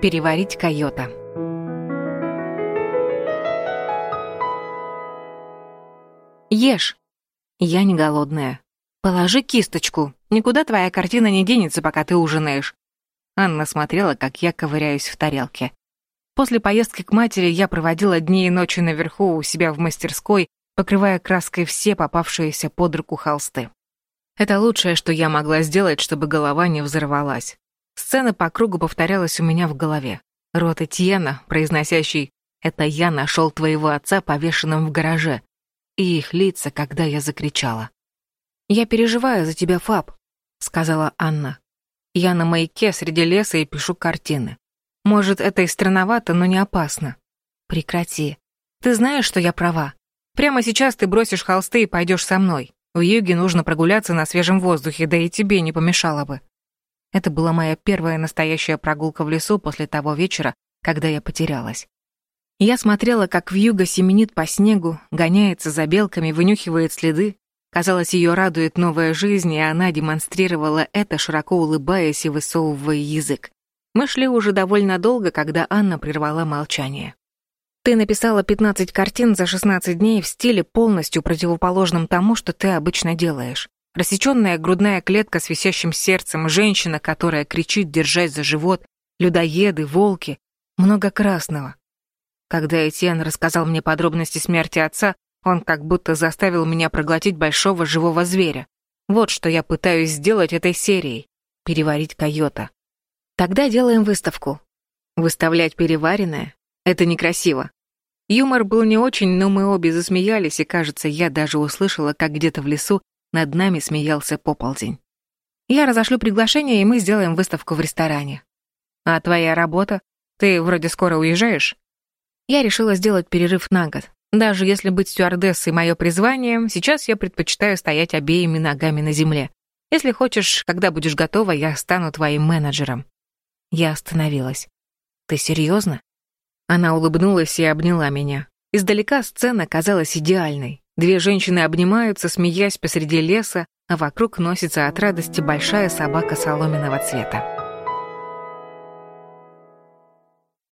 Переварить койота. Ешь. Я не голодная. Положи кисточку. Никуда твоя картина не денется, пока ты ужинаешь. Анна смотрела, как я ковыряюсь в тарелке. После поездки к матери я проводила дни и ночи наверху у себя в мастерской, покрывая краской все попавшиеся под руку холсты. Это лучшее, что я могла сделать, чтобы голова не взорвалась. Сцена по кругу повторялась у меня в голове. Рот Этьена, произносящий «Это я нашел твоего отца повешенным в гараже», и их лица, когда я закричала. «Я переживаю за тебя, Фаб», — сказала Анна. «Я на маяке среди леса и пишу картины. Может, это и странновато, но не опасно. Прекрати. Ты знаешь, что я права. Прямо сейчас ты бросишь холсты и пойдешь со мной. В юге нужно прогуляться на свежем воздухе, да и тебе не помешало бы. Это была моя первая настоящая прогулка в лесу после того вечера, когда я потерялась. Я смотрела, как вьюга семенит по снегу, гоняется за белками, вынюхивает следы. Казалось, ее радует новая жизнь, и она демонстрировала это, широко улыбаясь и высовывая язык. Мы шли уже довольно долго, когда Анна прервала молчание. Ты написала 15 картин за 16 дней в стиле полностью противоположном тому, что ты обычно делаешь. Рассеченная грудная клетка с висящим сердцем, женщина, которая кричит, держась за живот, людоеды, волки, много красного. Когда Этьен рассказал мне подробности смерти отца, он как будто заставил меня проглотить большого живого зверя. Вот что я пытаюсь сделать этой серией — переварить койота. Тогда делаем выставку. Выставлять переваренное — это некрасиво. Юмор был не очень, но мы обе засмеялись, и, кажется, я даже услышала, как где-то в лесу над нами смеялся пополдень. Я разошлю приглашение, и мы сделаем выставку в ресторане. А твоя работа? Ты вроде скоро уезжаешь? Я решила сделать перерыв на год. Даже если быть стюардессой мое призвание, сейчас я предпочитаю стоять обеими ногами на земле. Если хочешь, когда будешь готова, я стану твоим менеджером. Я остановилась. «Ты серьезно?» Она улыбнулась и обняла меня. Издалека сцена казалась идеальной. Две женщины обнимаются, смеясь посреди леса, а вокруг носится от радости большая собака соломенного цвета.